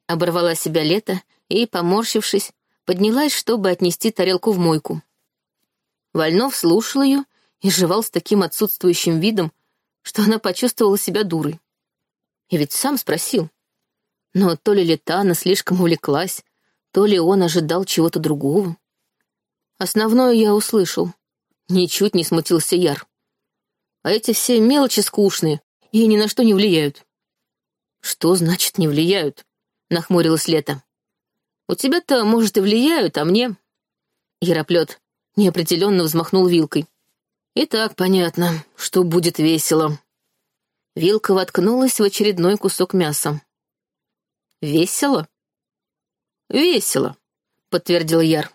[SPEAKER 1] Оборвала себя лето и, поморщившись, поднялась, чтобы отнести тарелку в мойку. Вольнов слушал ее и жевал с таким отсутствующим видом, что она почувствовала себя дурой. И ведь сам спросил. Но то ли Летана слишком увлеклась, то ли он ожидал чего-то другого. Основное я услышал. Ничуть не смутился Яр. А эти все мелочи скучные и ни на что не влияют. Что значит «не влияют»? Нахмурилась Лето. У тебя-то, может, и влияют, а мне... Яроплет неопределенно взмахнул вилкой. И так понятно, что будет весело. Вилка воткнулась в очередной кусок мяса. «Весело?» «Весело», — подтвердил Яр.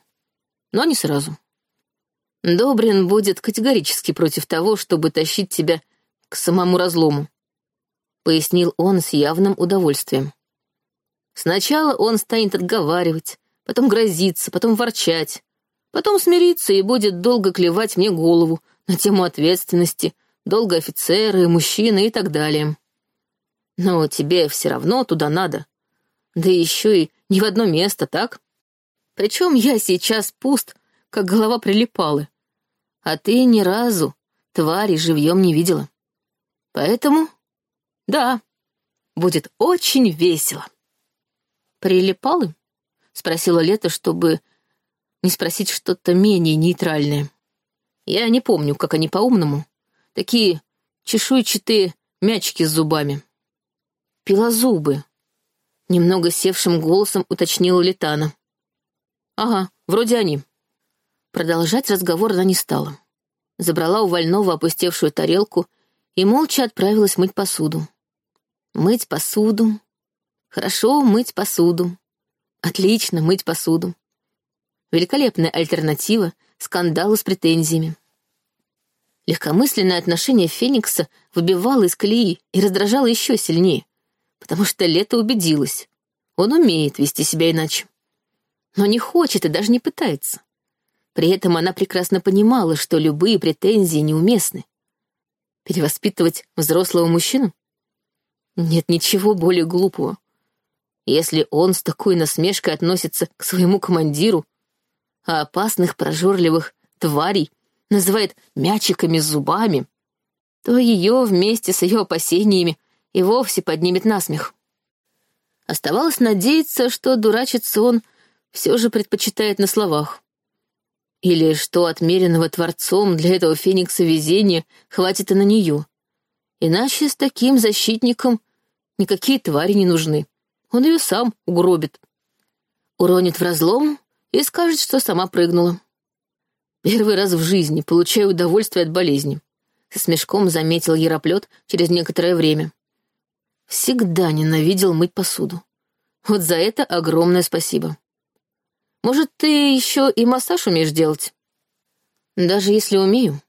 [SPEAKER 1] «Но не сразу. Добрин будет категорически против того, чтобы тащить тебя к самому разлому», — пояснил он с явным удовольствием. «Сначала он станет отговаривать, потом грозиться, потом ворчать, потом смириться и будет долго клевать мне голову на тему ответственности, долго офицеры, мужчины и так далее. Но тебе все равно туда надо, да еще и не в одно место, так? Причем я сейчас пуст, как голова прилипалы. А ты ни разу твари живьем не видела. Поэтому, да, будет очень весело. Прилипалы? Спросила Лето, чтобы не спросить что-то менее нейтральное. Я не помню, как они по-умному. Такие чешуйчатые мячики с зубами. Пилозубы, Немного севшим голосом уточнила Летана. «Ага, вроде они». Продолжать разговор она не стала. Забрала у Вольного опустевшую тарелку и молча отправилась мыть посуду. Мыть посуду. Хорошо мыть посуду. Отлично мыть посуду. Великолепная альтернатива скандалу с претензиями. Легкомысленное отношение Феникса выбивало из колеи и раздражало еще сильнее потому что Лето убедилась. Он умеет вести себя иначе. Но не хочет и даже не пытается. При этом она прекрасно понимала, что любые претензии неуместны. Перевоспитывать взрослого мужчину? Нет ничего более глупого. Если он с такой насмешкой относится к своему командиру, а опасных прожорливых тварей называет мячиками с зубами, то ее вместе с ее опасениями и вовсе поднимет насмех. Оставалось надеяться, что дурачиться он все же предпочитает на словах. Или что отмеренного Творцом для этого феникса везения хватит и на нее. Иначе с таким защитником никакие твари не нужны. Он ее сам угробит. Уронит в разлом и скажет, что сама прыгнула. Первый раз в жизни получаю удовольствие от болезни. Со смешком заметил Яроплет через некоторое время. Всегда ненавидел мыть посуду. Вот за это огромное спасибо. Может, ты еще и массаж умеешь делать? Даже если умею,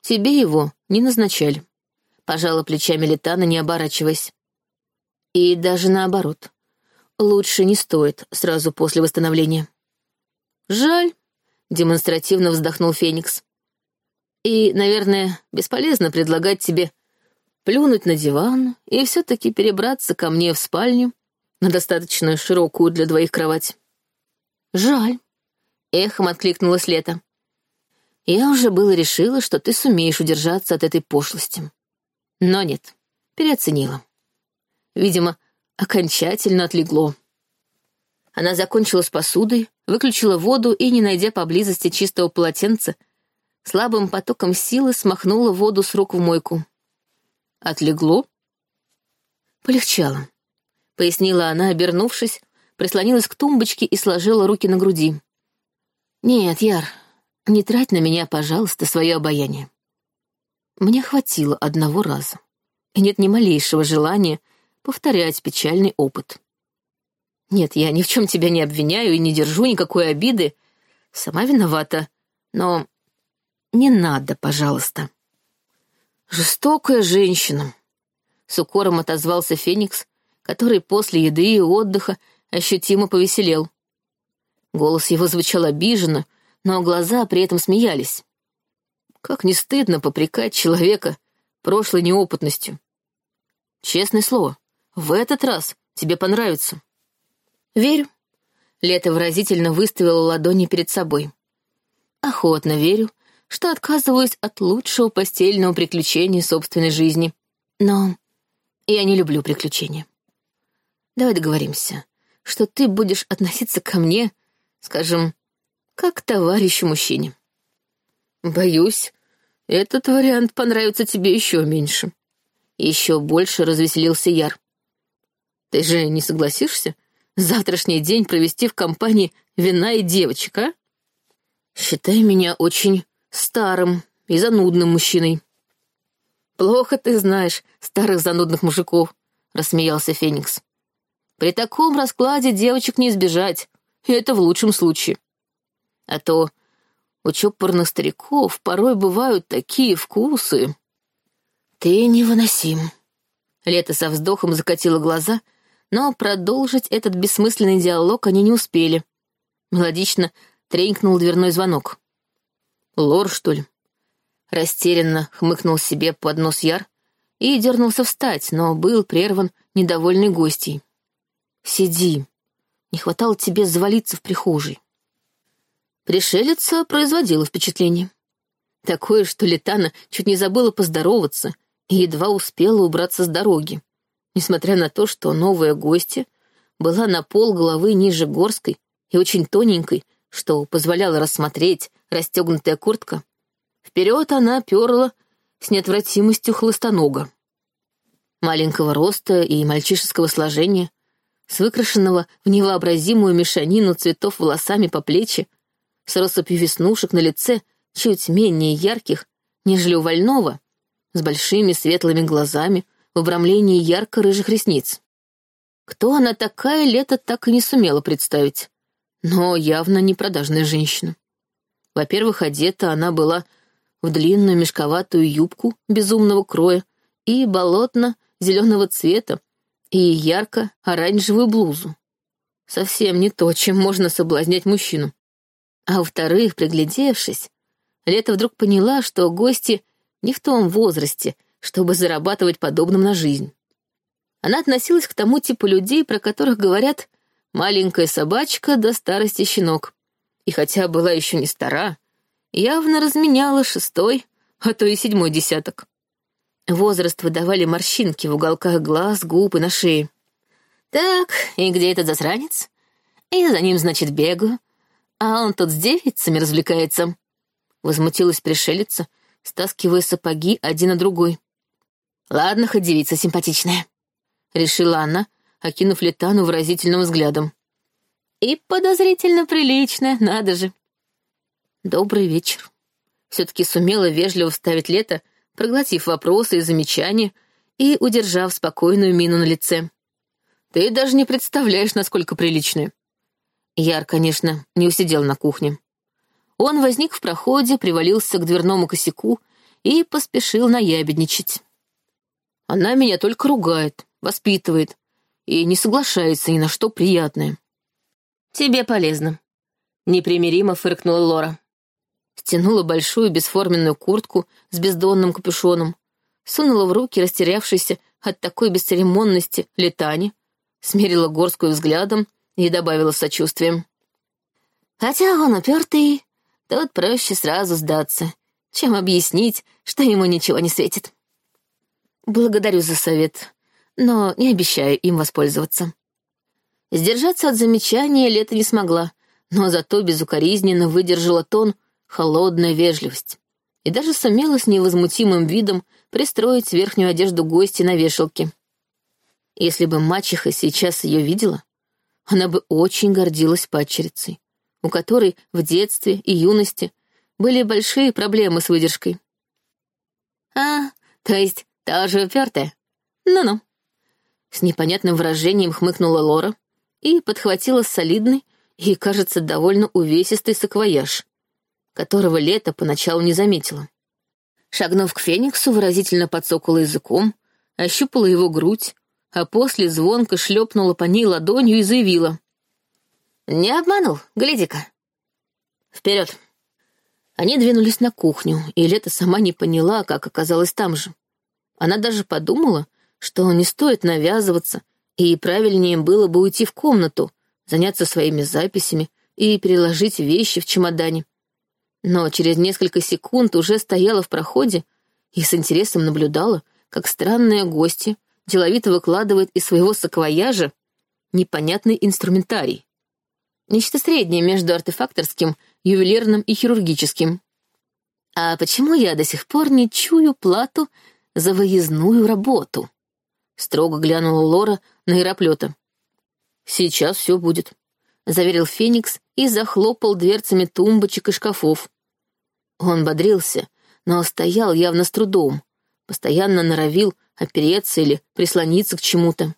[SPEAKER 1] тебе его не назначали. Пожала плечами Летана, не оборачиваясь. И даже наоборот. Лучше не стоит сразу после восстановления. Жаль, демонстративно вздохнул Феникс. И, наверное, бесполезно предлагать тебе плюнуть на диван и все-таки перебраться ко мне в спальню на достаточно широкую для двоих кровать. «Жаль», — эхом откликнулась Лето. «Я уже было решила, что ты сумеешь удержаться от этой пошлости. Но нет, переоценила. Видимо, окончательно отлегло». Она закончила с посудой, выключила воду и, не найдя поблизости чистого полотенца, слабым потоком силы смахнула воду с рук в мойку. «Отлегло?» «Полегчало», — пояснила она, обернувшись, прислонилась к тумбочке и сложила руки на груди. «Нет, Яр, не трать на меня, пожалуйста, свое обаяние. Мне хватило одного раза, нет ни малейшего желания повторять печальный опыт. Нет, я ни в чем тебя не обвиняю и не держу никакой обиды. Сама виновата, но не надо, пожалуйста». «Жестокая женщина», — с укором отозвался Феникс, который после еды и отдыха ощутимо повеселел. Голос его звучал обиженно, но глаза при этом смеялись. Как не стыдно попрекать человека прошлой неопытностью. Честное слово, в этот раз тебе понравится. Верю. Лето выразительно выставила ладони перед собой. Охотно верю, что отказываюсь от лучшего постельного приключения собственной жизни. Но я не люблю приключения. Давай договоримся что ты будешь относиться ко мне, скажем, как к товарищу-мужчине. Боюсь, этот вариант понравится тебе еще меньше. Еще больше развеселился Яр. Ты же не согласишься завтрашний день провести в компании вина и девочек, а? Считай меня очень старым и занудным мужчиной. Плохо ты знаешь старых занудных мужиков, рассмеялся Феникс. При таком раскладе девочек не избежать, и это в лучшем случае. А то у чопорных стариков порой бывают такие вкусы. Ты невыносим. Лето со вздохом закатила глаза, но продолжить этот бессмысленный диалог они не успели. Мелодично тренькнул дверной звонок. «Лор, что ли?» Растерянно хмыкнул себе под нос Яр и дернулся встать, но был прерван недовольной гостьей. Сиди. Не хватало тебе завалиться в прихожей. Пришелица производила впечатление. Такое, что Летана чуть не забыла поздороваться и едва успела убраться с дороги, несмотря на то, что новая гостья была на пол головы ниже горской и очень тоненькой, что позволяло рассмотреть расстегнутая куртка. Вперед она перла с неотвратимостью хлыстонога. Маленького роста и мальчишеского сложения, с выкрашенного в невообразимую мешанину цветов волосами по плечи, с россыпью веснушек на лице, чуть менее ярких, нежели у Вольного, с большими светлыми глазами в обрамлении ярко-рыжих ресниц. Кто она такая, Лето так и не сумела представить, но явно не продажная женщина. Во-первых, одета она была в длинную мешковатую юбку безумного кроя и болотно-зеленого цвета и ярко-оранжевую блузу. Совсем не то, чем можно соблазнять мужчину. А во-вторых, приглядевшись, Лето вдруг поняла, что гости не в том возрасте, чтобы зарабатывать подобным на жизнь. Она относилась к тому типу людей, про которых говорят «маленькая собачка до старости щенок». И хотя была еще не стара, явно разменяла шестой, а то и седьмой десяток. Возраст выдавали морщинки в уголках глаз, губ и на шее. «Так, и где этот засранец? Я за ним, значит, бегаю, а он тут с девицами развлекается». Возмутилась пришелица, стаскивая сапоги один на другой. «Ладно, хоть девица симпатичная», — решила она, окинув Летану выразительным взглядом. «И подозрительно приличная, надо же». «Добрый вечер». Все-таки сумела вежливо вставить лето, проглотив вопросы и замечания и удержав спокойную мину на лице. «Ты даже не представляешь, насколько приличная». Яр, конечно, не усидел на кухне. Он возник в проходе, привалился к дверному косяку и поспешил наябедничать. Она меня только ругает, воспитывает и не соглашается ни на что приятное. «Тебе полезно», — непримиримо фыркнула Лора. Стянула большую бесформенную куртку с бездонным капюшоном, сунула в руки растерявшейся от такой бесцеремонности летани, смерила горскую взглядом и добавила сочувствием. «Хотя он упертый, тут проще сразу сдаться, чем объяснить, что ему ничего не светит». Благодарю за совет, но не обещаю им воспользоваться. Сдержаться от замечания Лето не смогла, но зато безукоризненно выдержала тон холодная вежливость и даже сумела с невозмутимым видом пристроить верхнюю одежду гости на вешалке. Если бы мачеха сейчас ее видела, она бы очень гордилась падчерицей, у которой в детстве и юности были большие проблемы с выдержкой. «А, то есть тоже упертая? Ну-ну». С непонятным выражением хмыкнула Лора и подхватила солидный и, кажется, довольно увесистый саквояж, которого Лето поначалу не заметила. Шагнув к Фениксу, выразительно подсокала языком, ощупала его грудь, а после звонко шлепнула по ней ладонью и заявила. «Не обманул, гляди-ка». «Вперед!» Они двинулись на кухню, и Лето сама не поняла, как оказалась там же. Она даже подумала, что не стоит навязываться, и правильнее было бы уйти в комнату, заняться своими записями и переложить вещи в чемодане. Но через несколько секунд уже стояла в проходе и с интересом наблюдала, как странные гости деловито выкладывает из своего саквояжа непонятный инструментарий. Нечто среднее между артефакторским, ювелирным и хирургическим. А почему я до сих пор не чую плату за выездную работу», — строго глянула Лора на Иероплета. «Сейчас все будет», — заверил Феникс и захлопал дверцами тумбочек и шкафов. Он бодрился, но стоял явно с трудом, постоянно норовил опереться или прислониться к чему-то.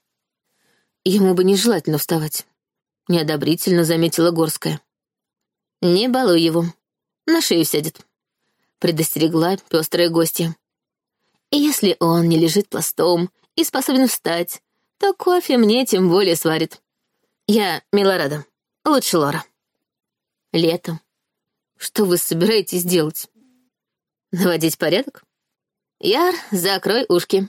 [SPEAKER 1] Ему бы нежелательно вставать, — неодобрительно заметила Горская. «Не балуй его, на шею сядет», — предостерегла пестрая гостья. Если он не лежит пластом и способен встать, то кофе мне тем более сварит. Я Милорада, лучше Лора. Лето. Что вы собираетесь делать? Наводить порядок? Яр, закрой ушки.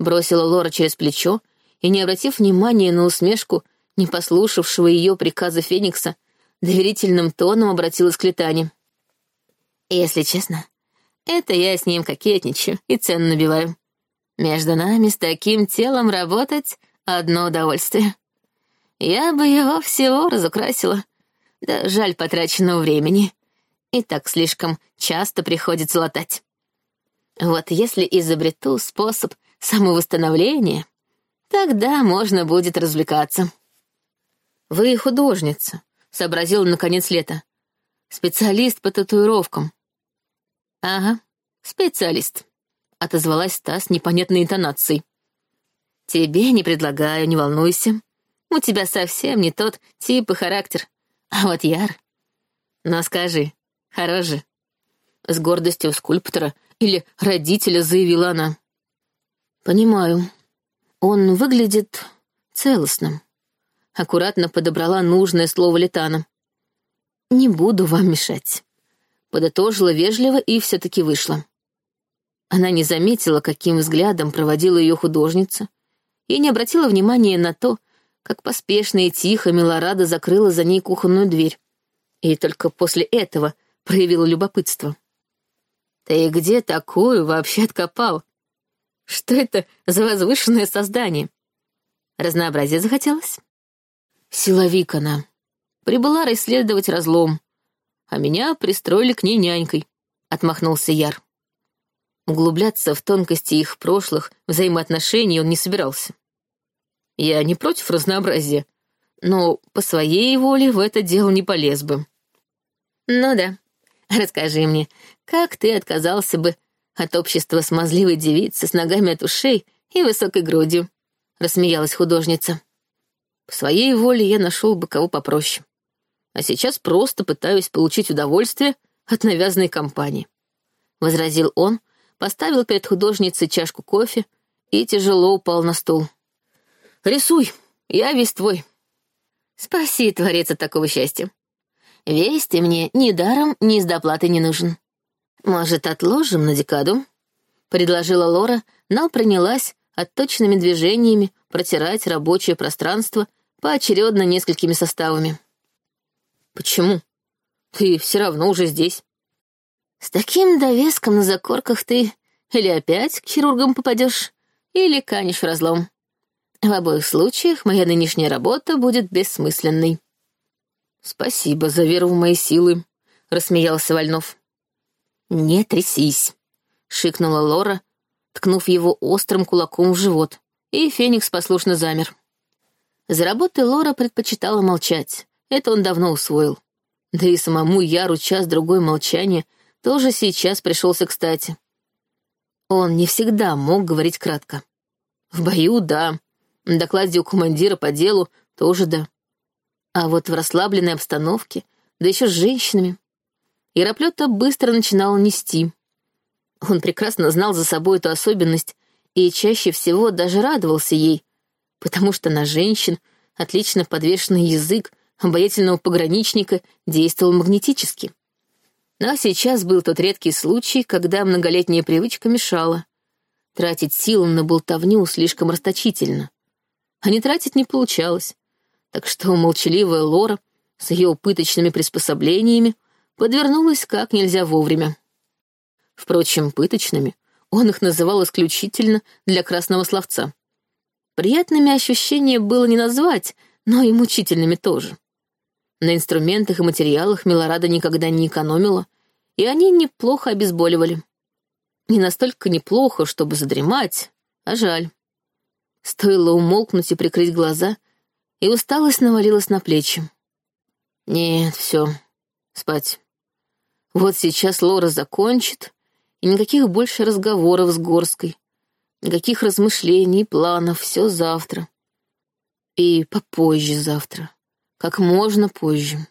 [SPEAKER 1] Бросила Лора через плечо и, не обратив внимания на усмешку не послушавшего ее приказа Феникса, доверительным тоном обратилась к Летане. «Если честно, это я с ним кокетничаю и цену набиваю. Между нами с таким телом работать — одно удовольствие. Я бы его всего разукрасила. Да жаль потраченного времени. И так слишком часто приходится латать. Вот если изобрету способ самовосстановления, тогда можно будет развлекаться. «Вы художница», — сообразила наконец Лето. «Специалист по татуировкам. «Ага, специалист», — отозвалась та с непонятной интонацией. «Тебе не предлагаю, не волнуйся. У тебя совсем не тот тип и характер. А вот Яр... Но скажи, хорош же?» С гордостью скульптора или родителя заявила она. «Понимаю. Он выглядит целостным». Аккуратно подобрала нужное слово Летана. «Не буду вам мешать» подытожила вежливо и все-таки вышла. Она не заметила, каким взглядом проводила ее художница, и не обратила внимания на то, как поспешно и тихо Милорада закрыла за ней кухонную дверь, и только после этого проявила любопытство. «Ты где такую вообще откопал?» Что это за возвышенное создание? Разнообразие захотелось? Силовик она. Прибыла расследовать разлом, а меня пристроили к ней нянькой, — отмахнулся Яр. Углубляться в тонкости их прошлых взаимоотношений он не собирался. Я не против разнообразия, но по своей воле в это дело не полез бы. Ну да, расскажи мне, как ты отказался бы от общества смазливой девицы с ногами от ушей и высокой грудью, рассмеялась художница. По своей воле я нашел бы кого попроще. А сейчас просто пытаюсь получить удовольствие от навязанной компании. Возразил он, поставил перед художницей чашку кофе и тяжело упал на стул. «Рисуй, я весь твой». «Спаси, творец, от такого счастья. Весь ты мне ни даром, ни с доплаты не нужен. Может, отложим на декаду?» — предложила Лора, но принялась отточенными движениями протирать рабочее пространство поочередно несколькими составами. «Почему? Ты все равно уже здесь». С таким довеском на закорках ты или опять к хирургам попадешь, или канешь в разлом. В обоих случаях моя нынешняя работа будет бессмысленной. «Спасибо за веру в мои силы», — рассмеялся Вольнов. «Не трясись», — шикнула Лора, ткнув его острым кулаком в живот, и Феникс послушно замер. За работой Лора предпочитала молчать, это он давно усвоил. Да и самому Яру час-другой молчания — тоже сейчас пришелся кстати. Он не всегда мог говорить кратко. В бою — да, на докладе у командира по делу тоже да. А вот в расслабленной обстановке, да еще с женщинами, Яроплета быстро начинал нести. Он прекрасно знал за собой эту особенность и чаще всего даже радовался ей, потому что на женщин отлично подвешенный язык обаятельного пограничника действовал магнетически. Но сейчас был тот редкий случай, когда многолетняя привычка мешала. Тратить силы на болтовню слишком расточительно. А не тратить не получалось. Так что молчаливая Лора с ее пыточными приспособлениями подвернулась как нельзя вовремя. Впрочем, пыточными он их называл исключительно для красного словца. Приятными ощущения было не назвать, но и мучительными тоже. На инструментах и материалах Милорада никогда не экономила, и они неплохо обезболивали. Не настолько неплохо, чтобы задремать, а жаль. Стоило умолкнуть и прикрыть глаза, и усталость навалилась на плечи. Нет, все, спать. Вот сейчас Лора закончит, и никаких больше разговоров с Горской, никаких размышлений, планов, все завтра. И попозже завтра как можно позже.